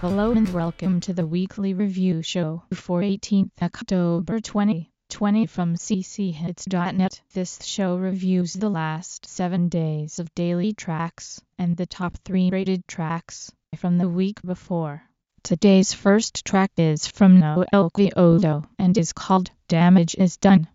Hello and welcome to the weekly review show for 18th October 2020 from cchits.net. This show reviews the last seven days of daily tracks and the top three rated tracks from the week before. Today's first track is from Noel Quiodo and is called Damage is Done.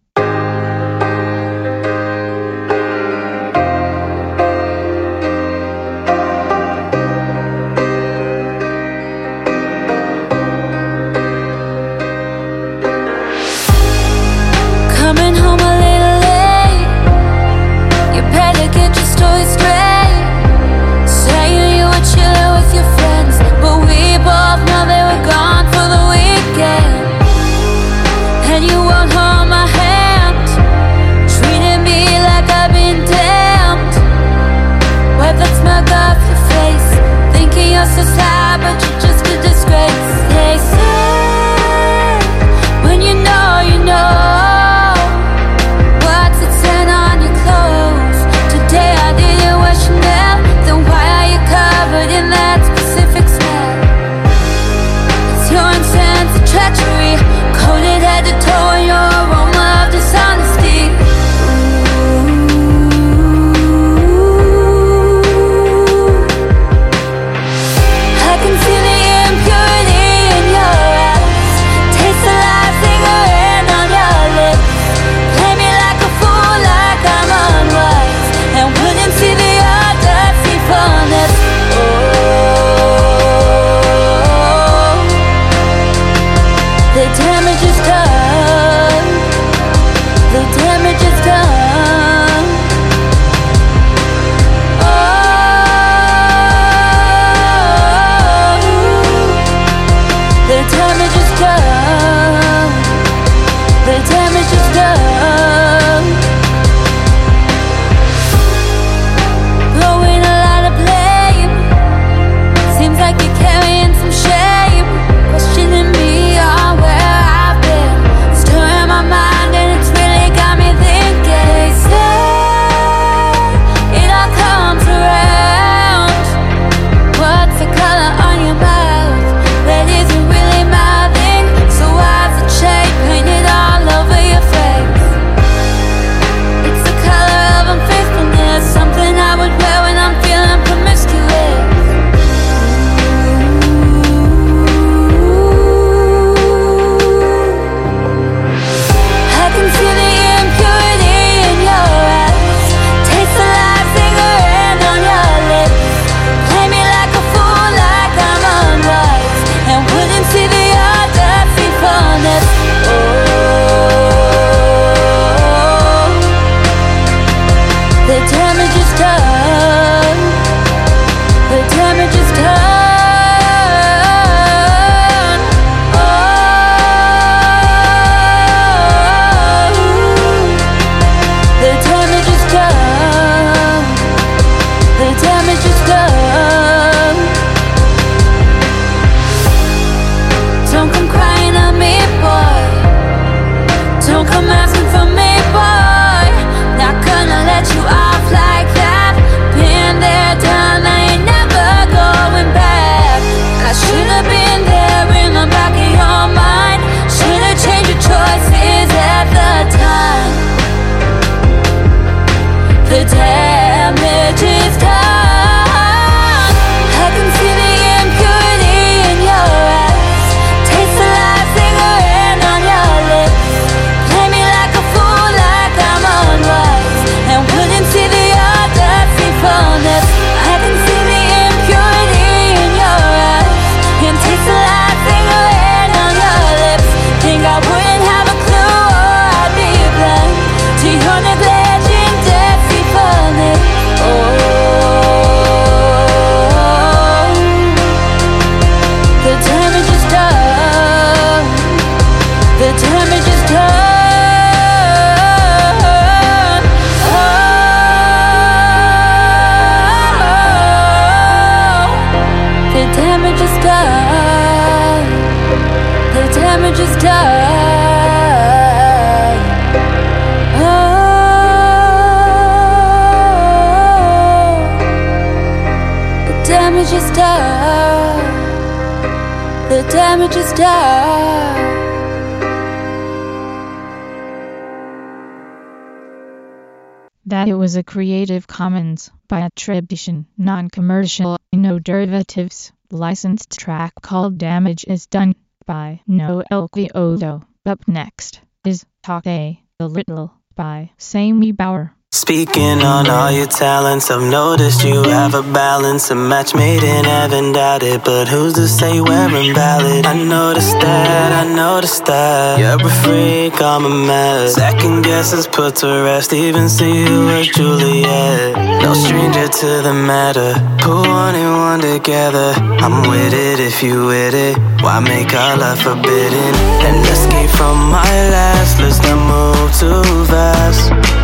That it was a Creative Commons by attribution, non-commercial, no derivatives, licensed track called Damage is Done by Noel Quioto. Up next is Talk A, a Little by Sammy Bauer. Speaking on all your talents, I've noticed you have a balance. A match made in heaven, doubt it. But who's to say we're invalid? I noticed that, I noticed that. You're a freak, I'm a mess. Second guesses put to rest, even see you as Juliet. No stranger to the matter. Put one and one together. I'm with it if you with it. Why make our love forbidden? And escape from my last, let's not move too fast.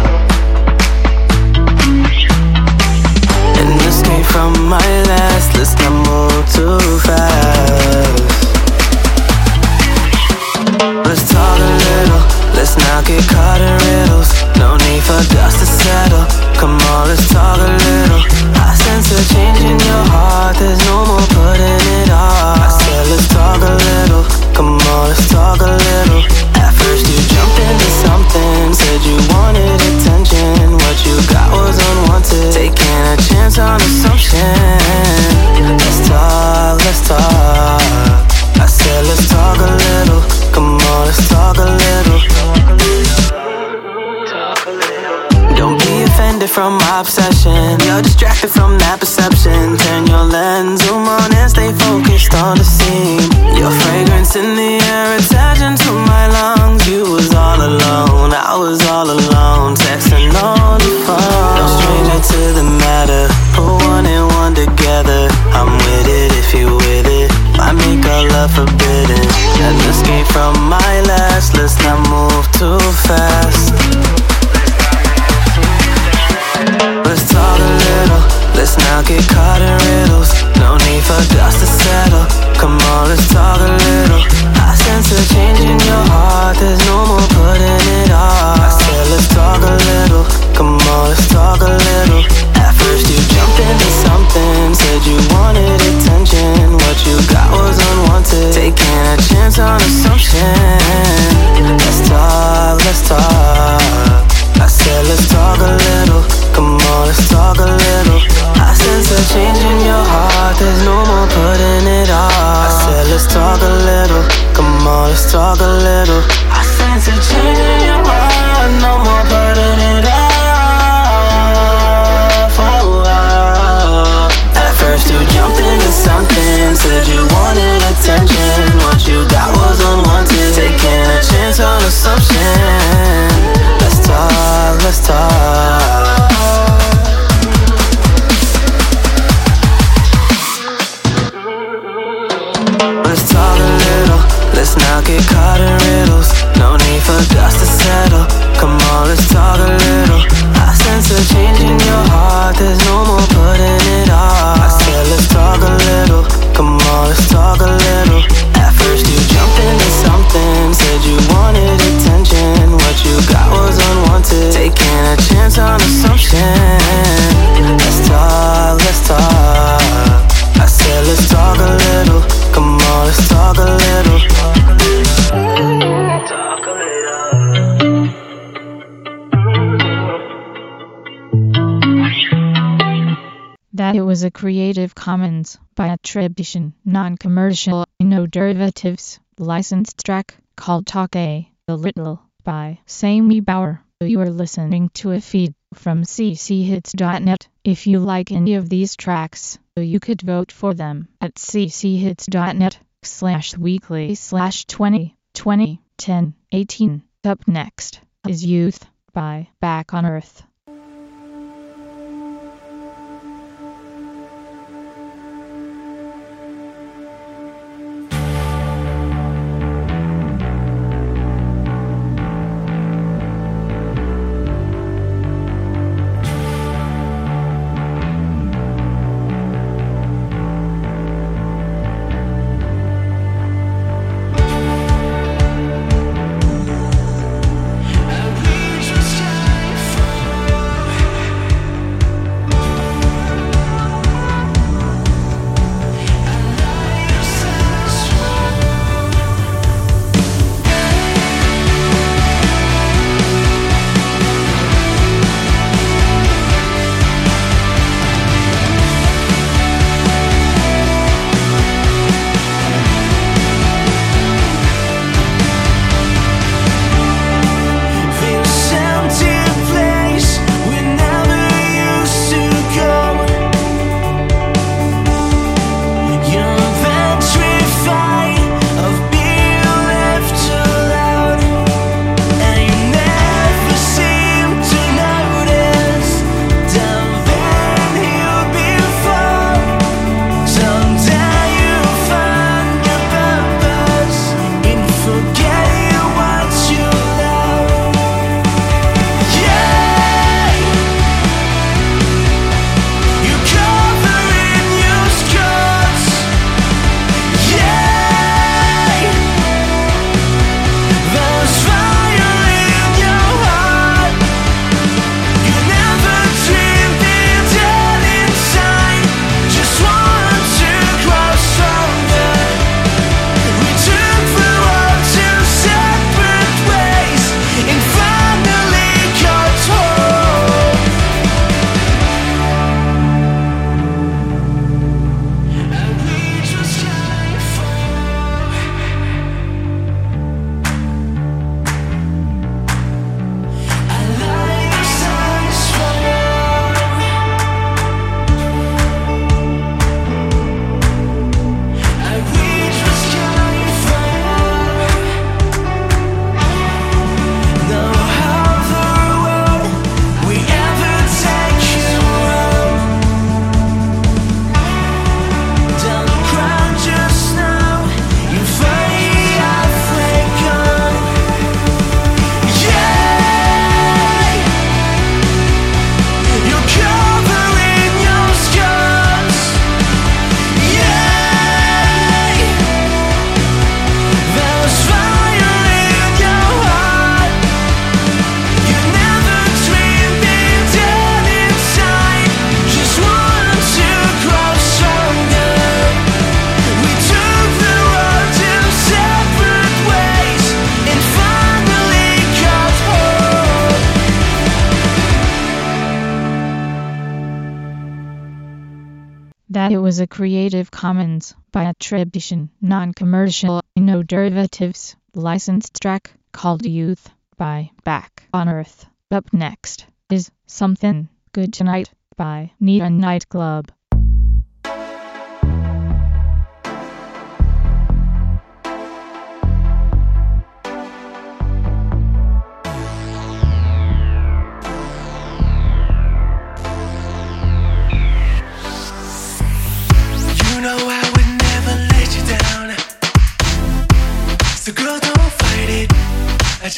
Escape my last. Let's not move too fast. Let's talk a little. Let's not get caught in riddles. No need for dust to settle. Come on, let's talk a little. I sense a change in your heart. There's no more putting it off. I said let's talk a little. Come on, let's talk a little At first you jumped into something Said you wanted attention What you got was unwanted Taking a chance on assumption Let's talk, let's talk I said let's talk a little Come on, let's talk a little don't be offended from my obsession. You're distracted from that perception. Turn your lens, zoom and stay focused on the scene. Your fragrance in the air, I was all alone, texting on the phone. No stranger to the matter. Put one and one together. I'm with it if you with it. I make our love forbidden. And escape from my last. Let's not move too fast. Not get caught in riddles. No need for dust to settle. Come on, let's talk a little. I sense a change in your heart, there's no more putting it off. I said, let's talk a little. Come on, let's talk a little. At first, you jumped into something, said you wanted attention. What you got was unwanted. Taking a chance on assumption. Let's talk, let's talk. I said, let's talk a little. Come on, let's talk a little. I sense a change in your heart. There's no more putting it off. I said, let's talk a little. Come on, let's talk a little. I sense a change in your heart. No more putting it off. Commons by attribution, non-commercial, no derivatives, licensed track called Talk A, a Little by Sammy Bauer. You are listening to a feed from cchits.net. If you like any of these tracks, you could vote for them at cchits.net slash weekly slash 20 20 10 18. Up next is Youth by Back on Earth. Creative Commons by attribution, non-commercial, no derivatives, licensed track called Youth by Back on Earth. Up next is Something Good Tonight by Neon Nightclub.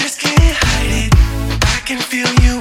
Just can't hide it. I can feel you.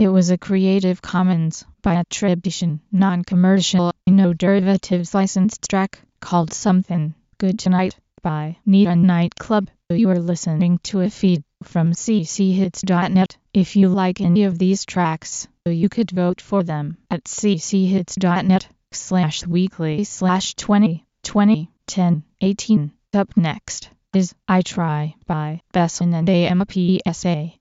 that it was a Creative Commons by attribution, non-commercial, no derivatives licensed track called Something Good Tonight by Neon Nightclub. You are listening to a feed from cchits.net. If you like any of these tracks, you could vote for them at cchits.net slash weekly slash 20 20 10 18. Up next is I Try by Besson and AMPSA.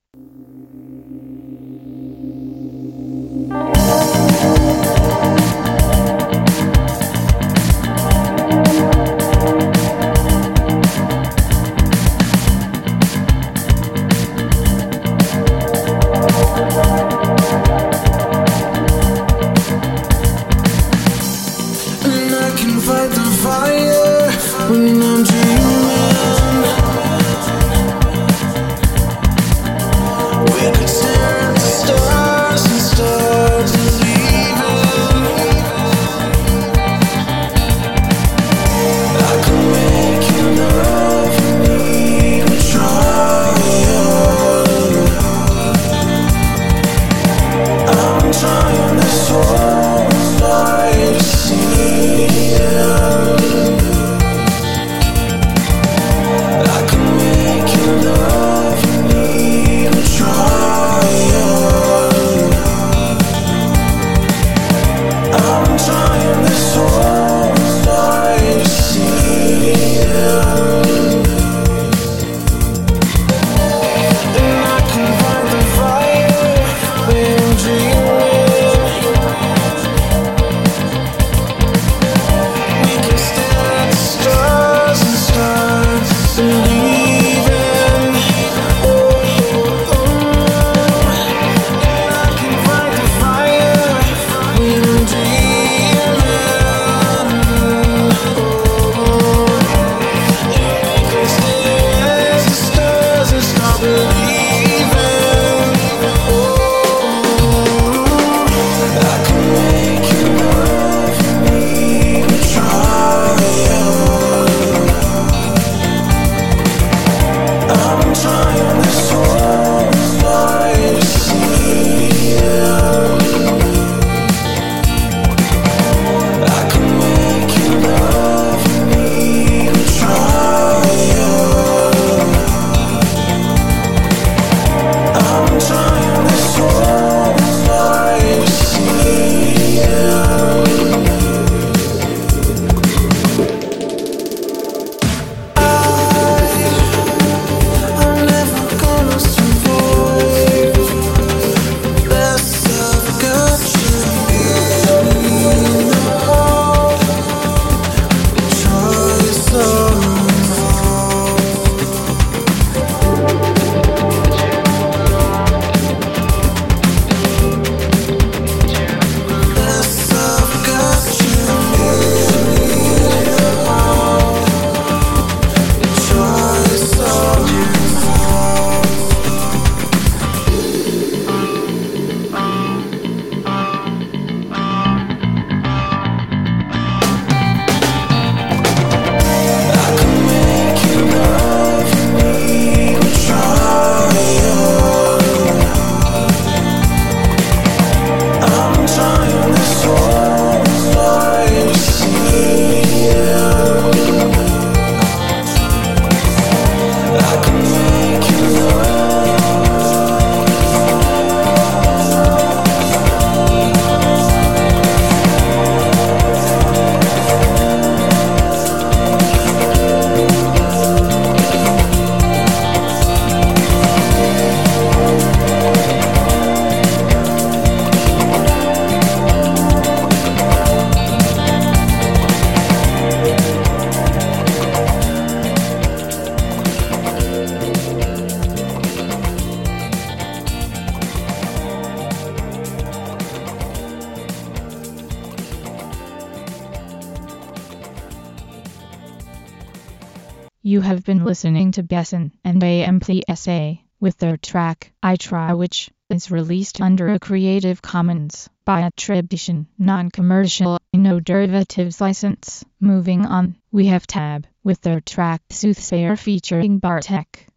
Listening to Besson and AMPSA with their track I Try which is released under a Creative Commons by attribution, non-commercial, no derivatives license. Moving on, we have Tab with their track Soothsayer featuring Bartek.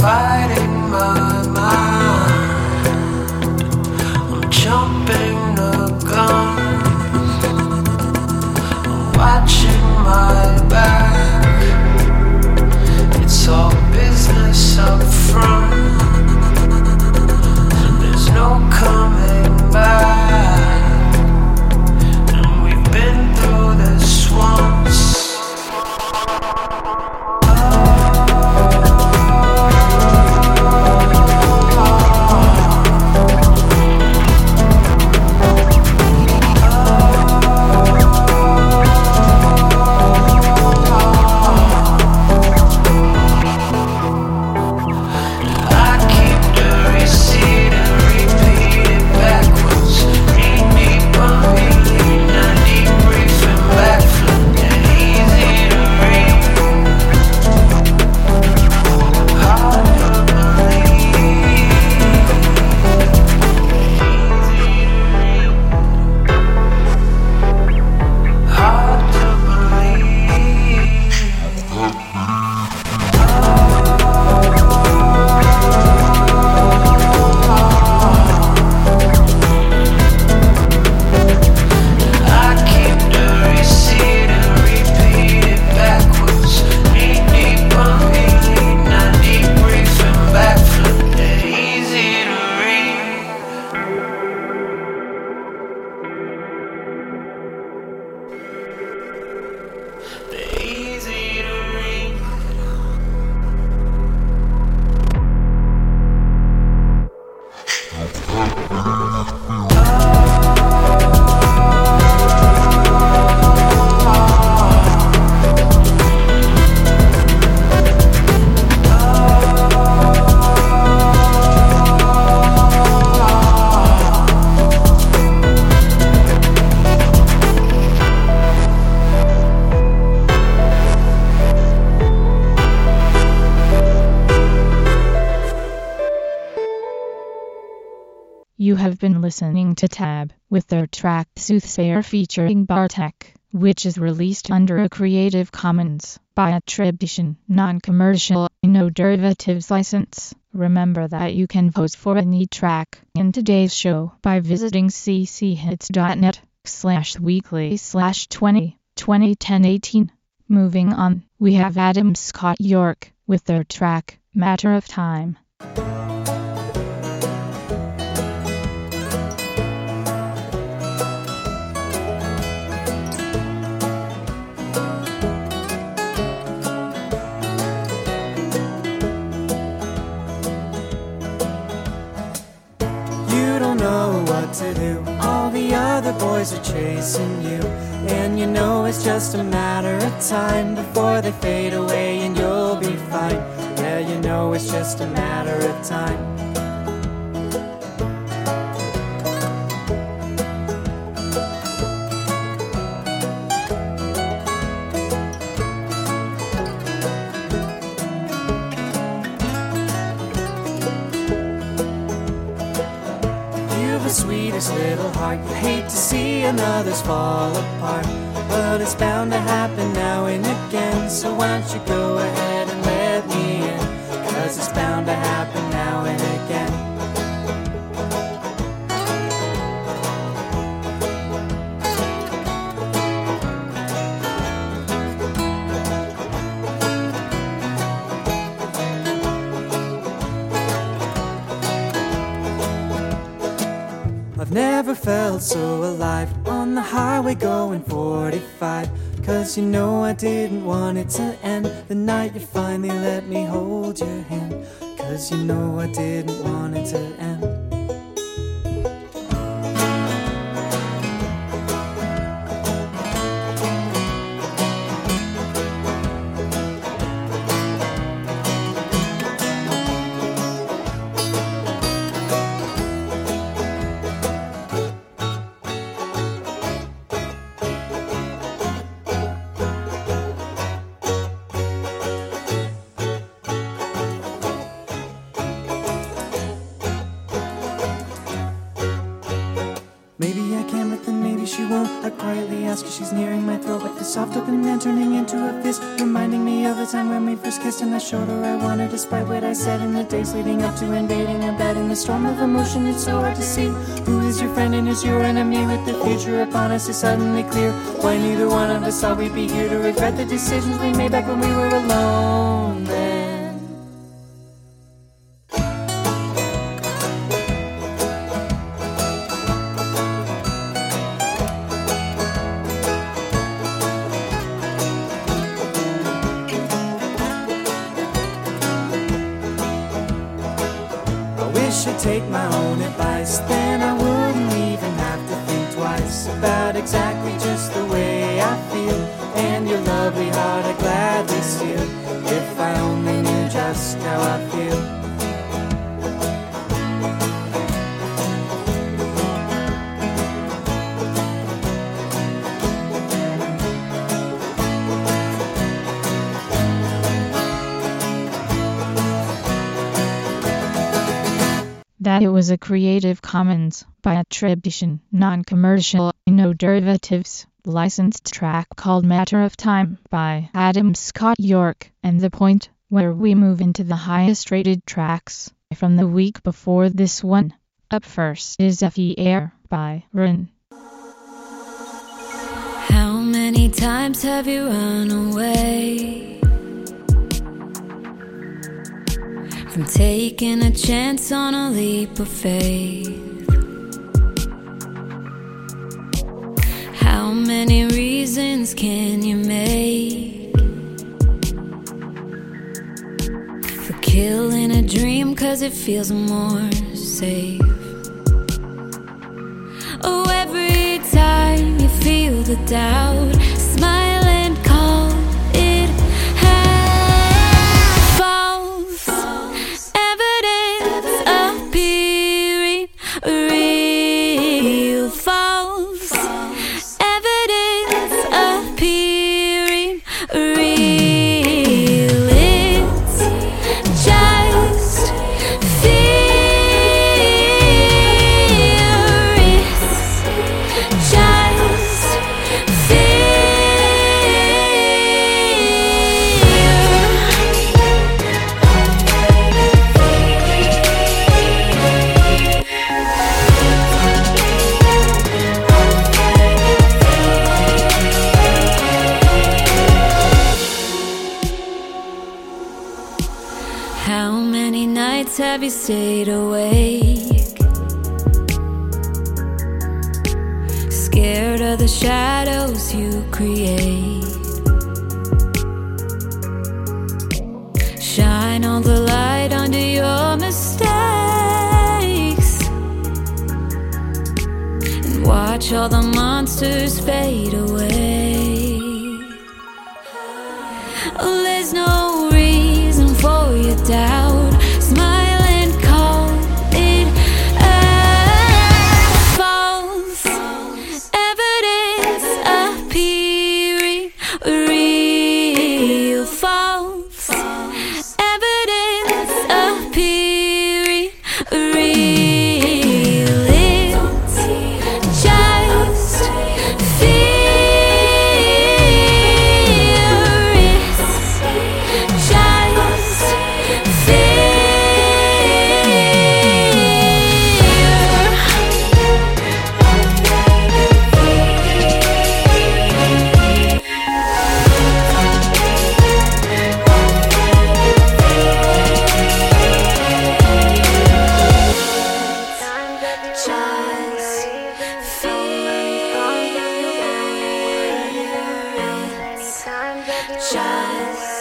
Fighting my to Tab with their track Soothsayer featuring Bartek, which is released under a Creative Commons by attribution, non-commercial, no derivatives license. Remember that you can vote for any track in today's show by visiting cchits.net slash weekly slash 20 2010 18. Moving on, we have Adam Scott York with their track Matter of Time. The other boys are chasing you. And you know it's just a matter of time before they fade away and you'll be fine. Yeah, you know it's just a matter of time. Heart. You hate to see another's fall apart. But it's bound to happen now and again. So why don't you go ahead felt so alive on the highway going 45. Cause you know I didn't want it to end the night you finally let me hold your hand. Cause you know I didn't want it to end. Leading up to invading a bed. In the storm of emotion, it's so hard to see who is your friend and who's your enemy. With the future upon us, is suddenly clear. Why neither one of us thought we'd be here to regret the decisions we made back when we were alone. Commons by attribution, non-commercial, no derivatives, licensed track called Matter of Time by Adam Scott York, and the point where we move into the highest rated tracks from the week before this one. Up first is Effie Air by Rin. How many times have you run away from taking a chance on a leap of faith? How many reasons can you make for killing a dream? Cause it feels more safe. Oh, every time you feel the doubt, stayed awake? Scared of the shadows you create. Shine all the light under your mistakes. And watch all the monsters fade away. paz.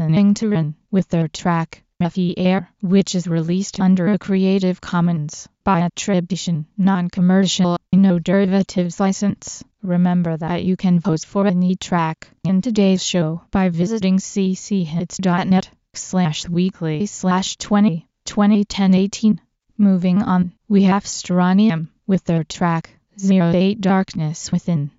Listening to with their track Effie Air, which is released under a Creative Commons by attribution, non-commercial, no derivatives license. Remember that you can vote for any track in today's show by visiting cchits.net slash weekly slash 20 2010 18. Moving on, we have Stranium with their track Zero Eight Darkness Within.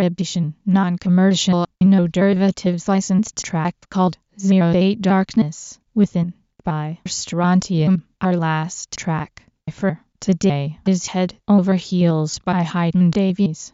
Attribution, non-commercial, no derivatives licensed track called Zero Eight Darkness Within by Strontium. Our last track for today is Head Over Heels by Hayden Davies.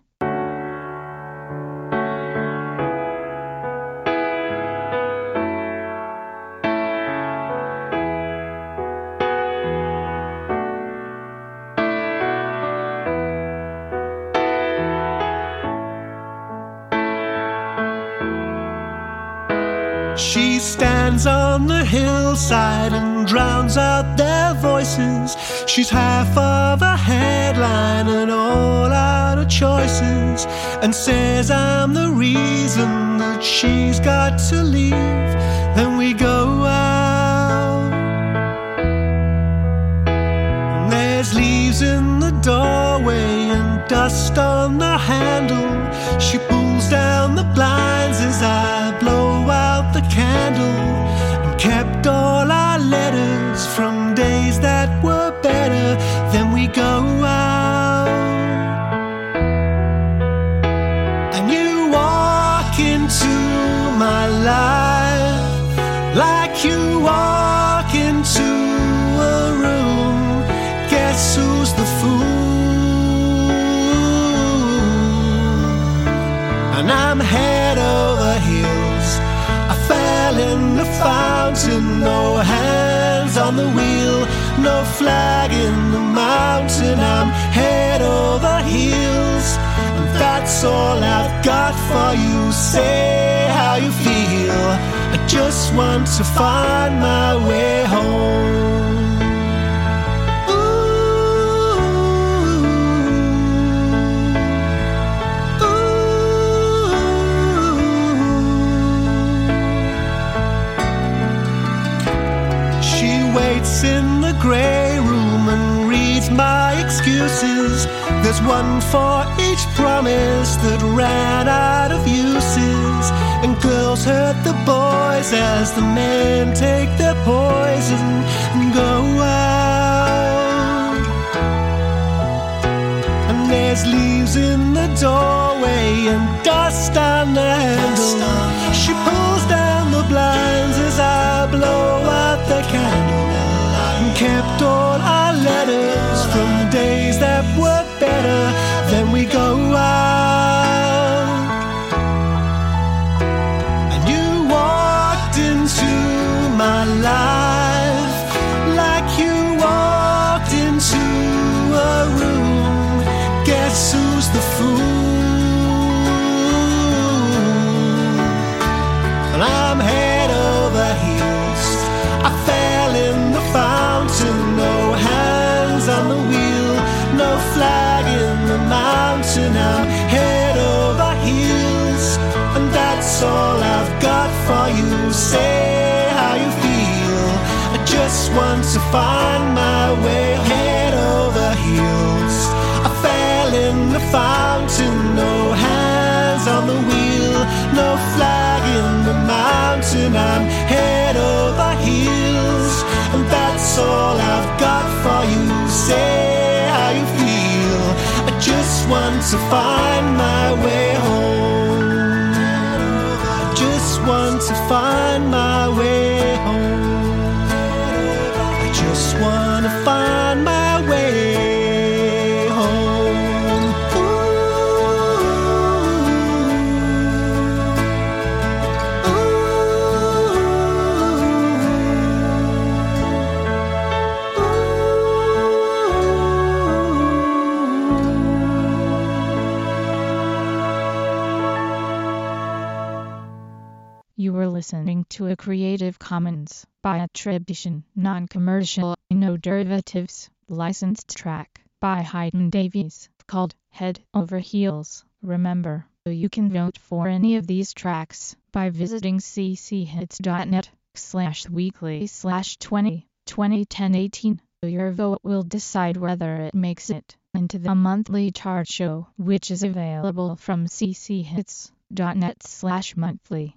Drowns out their voices. She's half of a headline and all out of choices. And says I'm the reason that she's got to leave. Then we go out. And there's leaves in the doorway and dust on the handle. Fountain, no hands on the wheel, no flag in the mountain. I'm head over heels, and that's all I've got for you. Say how you feel. I just want to find my way home. Grey room and reads my excuses. There's one for each promise that ran out of uses. And girls hurt the boys as the men take their poison and go out. And there's leaves in the doorway and dust on the handle. She pulls down the blinds as I blow life find my way head over heels. I fell in the fountain, no hands on the wheel, no flag in the mountain. I'm head over heels, and that's all I've got for you. Say how you feel. I just want to find my way home. I just want to find listening to a Creative Commons by attribution, non-commercial, no derivatives, licensed track by Hayden Davies called Head Over Heels. Remember, you can vote for any of these tracks by visiting cchits.net slash weekly slash 20 2010 18. Your vote will decide whether it makes it into the monthly chart show, which is available from cchits.net slash monthly.